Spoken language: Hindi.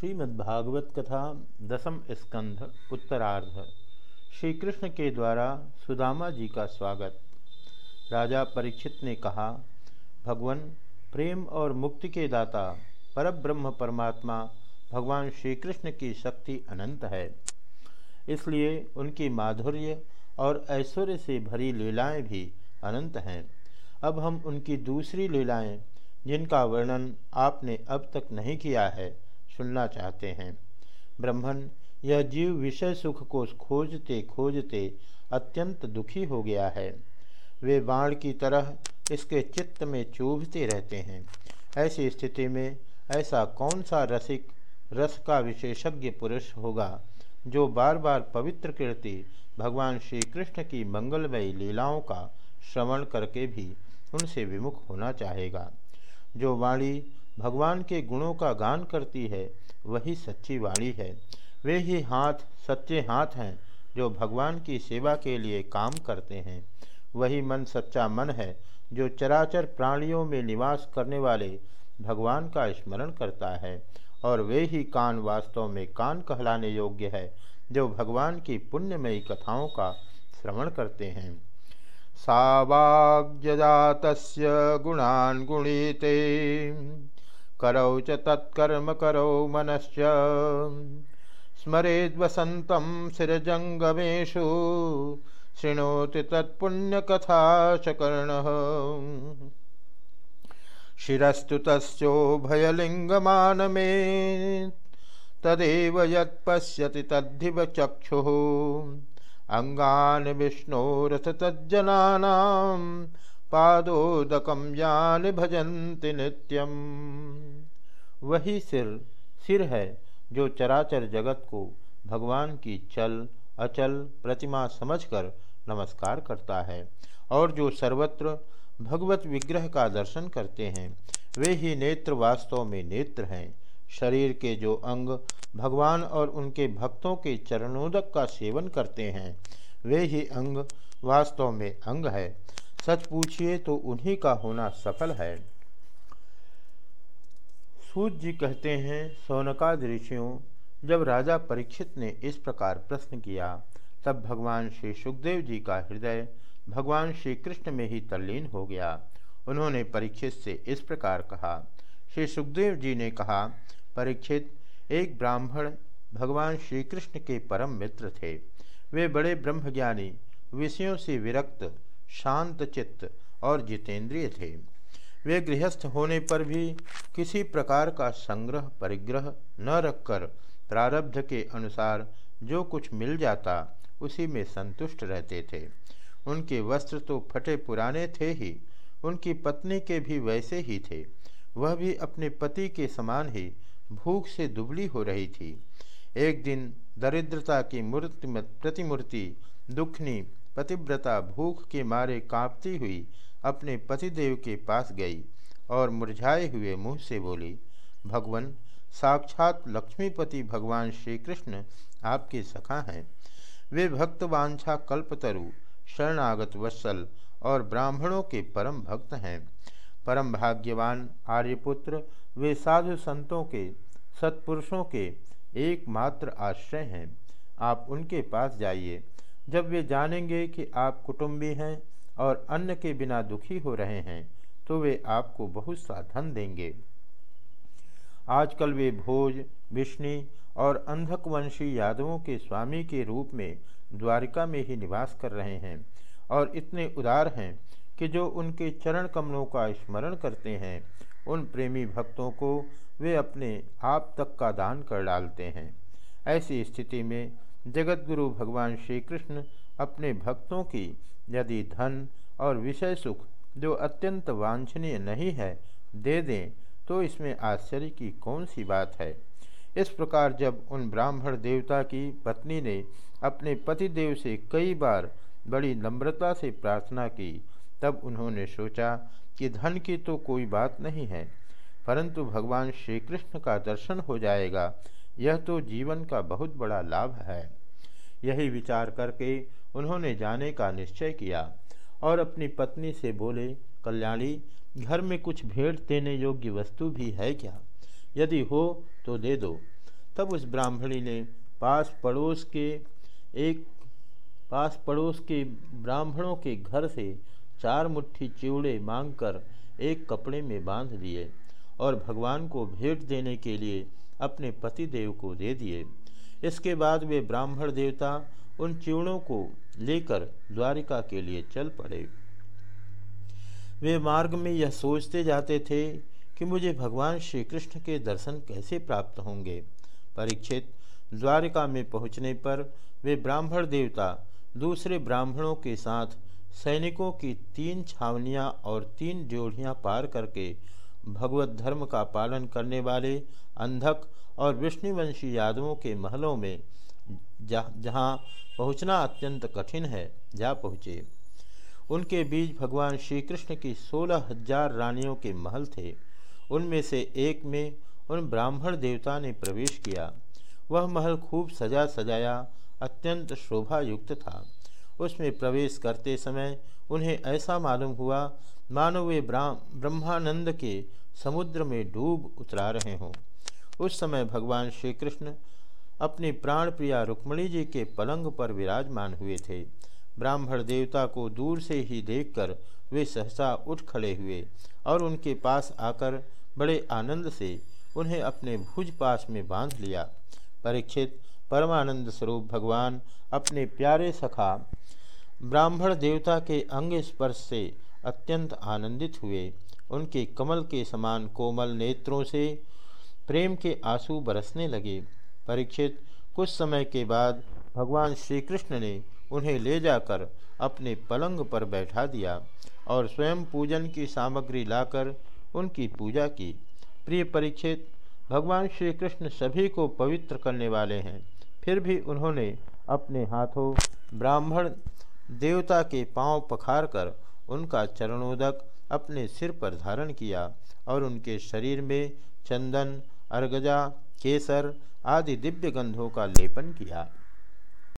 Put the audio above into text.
श्रीमद्भागवत कथा दसम स्कंध उत्तरार्ध श्री कृष्ण के द्वारा सुदामा जी का स्वागत। राजा परीक्षित ने कहा, भगवान, प्रेम और मुक्ति के दाता, परब्रह्म परमात्मा, भगवान श्री कृष्ण की शक्ति अनंत है। इसलिए उनकी माधुर्य और ऐश्वर्य से भरी लीलाएँ भी अनंत हैं। अब हम उनकी दूसरी लीलाएँ, जिनका वर्णन आपने अब तक नहीं किया है सुनना चाहते हैं। ब्रह्मण यह जीव विषय सुख को खोजते खोजते अत्यंत दुखी हो गया है। वे बाण की तरह इसके चित्त में चूभते रहते हैं। ऐसी स्थिति में ऐसा कौन सा रसिक, रस का विशेषज्ञ पुरुष होगा, जो बार बार पवित्र कीर्ति, भगवान श्री कृष्ण की मंगलमयी लीलाओं का श्रवण करके भी उनसे विमुख होना चाहेगा? जो वाणी भगवान के गुणों का गान करती है, वही सच्ची वाणी है। वे ही हाथ, सच्चे हाथ हैं, जो भगवान की सेवा के लिए काम करते हैं। वही मन सच्चा मन है, जो चराचर प्राणियों में निवास करने वाले भगवान का स्मरण करता है। और वे ही कान वास्तव में कान कहलाने योग्य है, जो भगवान की पुण्यमयी कथाओं का श्रवण करते हैं। सावाग्यजात गुणान गुणीते। करौ च तत्कर्म करौ मनश्च। स्मरेद्वसन्तं शिरजङ्गमेषु शृणोति तत्पुण्यकथा कर्णः शिरस्तु तस्योभयलिङ्गमानमे तदेव यत्पश्यति तद्धिव चक्षुः। अङ्गानि विष्णोरथ तज्जनानां पादोदकम यान भजन्ति नित्यम। वही सिर सिर है जो चराचर जगत को भगवान की चल, अचल प्रतिमा समझकर नमस्कार करता है, और जो सर्वत्र भगवत विग्रह का दर्शन करते हैं, वे ही नेत्र वास्तव में नेत्र हैं। शरीर के जो अंग भगवान और उनके भक्तों के चरणोदक का सेवन करते हैं, वे ही अंग वास्तव में अंग है। सच पूछिए तो उन्हीं का होना सफल है। सूत जी कहते हैं, सोनकाद ऋषियों, जब राजा परीक्षित ने इस प्रकार प्रश्न किया, तब भगवान श्री सुखदेव जी का हृदय भगवान श्री कृष्ण में ही तल्लीन हो गया। उन्होंने परीक्षित से इस प्रकार कहा। श्री सुखदेव जी ने कहा, परीक्षित, एक ब्राह्मण भगवान श्री कृष्ण के परम मित्र थे। वे बड़े ब्रह्मज्ञानी, विषयों से विरक्त शांत चित्त और जितेंद्रिय थे। वे गृहस्थ होने पर भी किसी प्रकार का संग्रह, परिग्रह न रखकर प्रारब्ध के अनुसार जो कुछ मिल जाता, उसी में संतुष्ट रहते थे। उनके वस्त्र तो फटे पुराने थे ही, उनकी पत्नी के भी वैसे ही थे। वह भी अपने पति के समान ही भूख से दुबली हो रही थी। एक दिन दरिद्रता की मूर्ति प्रतिमूर्ति दुखनी पतिव्रता भूख के मारे कांपती हुई अपने पतिदेव के पास गई और मुरझाए हुए मुँह से बोली, भगवान, साक्षात लक्ष्मीपति भगवान श्री कृष्ण आपके सखा हैं। वे भक्त वांछा कल्पतरु, शरणागत वत्सल और ब्राह्मणों के परम भक्त हैं। परम भाग्यवान आर्यपुत्र, वे साधु संतों के, सत्पुरुषों के एकमात्र आश्रय हैं। आप उनके पास जाइए। जब वे जानेंगे कि आप कुटुंबी हैं और अन्न के बिना दुखी हो रहे हैं तो वे आपको बहुत सा धन देंगे। आजकल वे भोज, विष्णु और अंधकवंशी यादवों के स्वामी के रूप में द्वारिका में ही निवास कर रहे हैं और इतने उदार हैं कि जो उनके चरण कमलों का स्मरण करते हैं, उन प्रेमी भक्तों को वे अपने आप तक का दान कर डालते हैं। ऐसी स्थिति में जगतगुरु भगवान श्री कृष्ण अपने भक्तों की यदि धन और विषय सुख जो अत्यंत वांछनीय नहीं है, दे दें तो इसमें आश्चर्य की कौन सी बात है? इस प्रकार जब उन ब्राह्मण देवता की पत्नी ने अपने पतिदेव से कई बार बड़ी नम्रता से प्रार्थना की, तब उन्होंने सोचा कि धन की तो कोई बात नहीं है, परंतु भगवान श्री कृष्ण का दर्शन हो जाएगा यह तो जीवन का बहुत बड़ा लाभ है। यही विचार करके उन्होंने जाने का निश्चय किया और अपनी पत्नी से बोले, कल्याणी, घर में कुछ भेंट देने योग्य वस्तु भी है क्या? यदि हो तो दे दो। तब उस ब्राह्मणी ने पास पड़ोस के एक, पास पड़ोस के ब्राह्मणों के घर से चार मुट्ठी चिवड़े मांगकर एक कपड़े में बाँध दिए और भगवान को भेंट देने के लिए अपने पति देव को दे दिए। इसके बाद वे ब्राह्मण देवता उन चिवड़ों को लेकर द्वारिका के लिए चल पड़े। वे मार्ग में यह सोचते जाते थे कि मुझे भगवान श्री कृष्ण के दर्शन कैसे प्राप्त होंगे। परीक्षित द्वारिका में पहुँचने पर वे ब्राह्मण देवता दूसरे ब्राह्मणों के साथ सैनिकों की तीन छावनियाँ और तीन जोड़ियाँ पार करके भगवत धर्म का पालन करने वाले अंधक और विष्णुवंशी यादवों के महलों में जहाँ पहुँचना अत्यंत कठिन है, जा पहुँचे। उनके बीच भगवान श्री कृष्ण की सोलह हज़ार रानियों के महल थे। उनमें से एक में उन ब्राह्मण देवता ने प्रवेश किया। वह महल खूब सजा सजाया अत्यंत शोभा युक्त था। उसमें प्रवेश करते समय उन्हें ऐसा मालूम हुआ, मानो वे ब्रह्मानंद के समुद्र में डूब उतरा रहे हों। उस समय भगवान श्री कृष्ण अपनी प्राण प्रिया रुक्मणी जी के पलंग पर विराजमान हुए थे। ब्राह्मण देवता को दूर से ही देखकर वे सहसा उठ खड़े हुए और उनके पास आकर बड़े आनंद से उन्हें अपने भुज पास में बाँध लिया। परीक्षित परमानंद स्वरूप भगवान अपने प्यारे सखा ब्राह्मण देवता के अंग स्पर्श से अत्यंत आनंदित हुए। उनके कमल के समान कोमल नेत्रों से प्रेम के आँसू बरसने लगे। परीक्षित, कुछ समय के बाद भगवान श्री कृष्ण ने उन्हें ले जाकर अपने पलंग पर बैठा दिया और स्वयं पूजन की सामग्री लाकर उनकी पूजा की। प्रिय परीक्षित, भगवान श्री कृष्ण सभी को पवित्र करने वाले हैं। फिर भी उन्होंने अपने हाथों ब्राह्मण देवता के पाँव पखार कर उनका चरणोदक अपने सिर पर धारण किया और उनके शरीर में चंदन, अर्गजा, केसर आदि दिव्य गंधों का लेपन किया।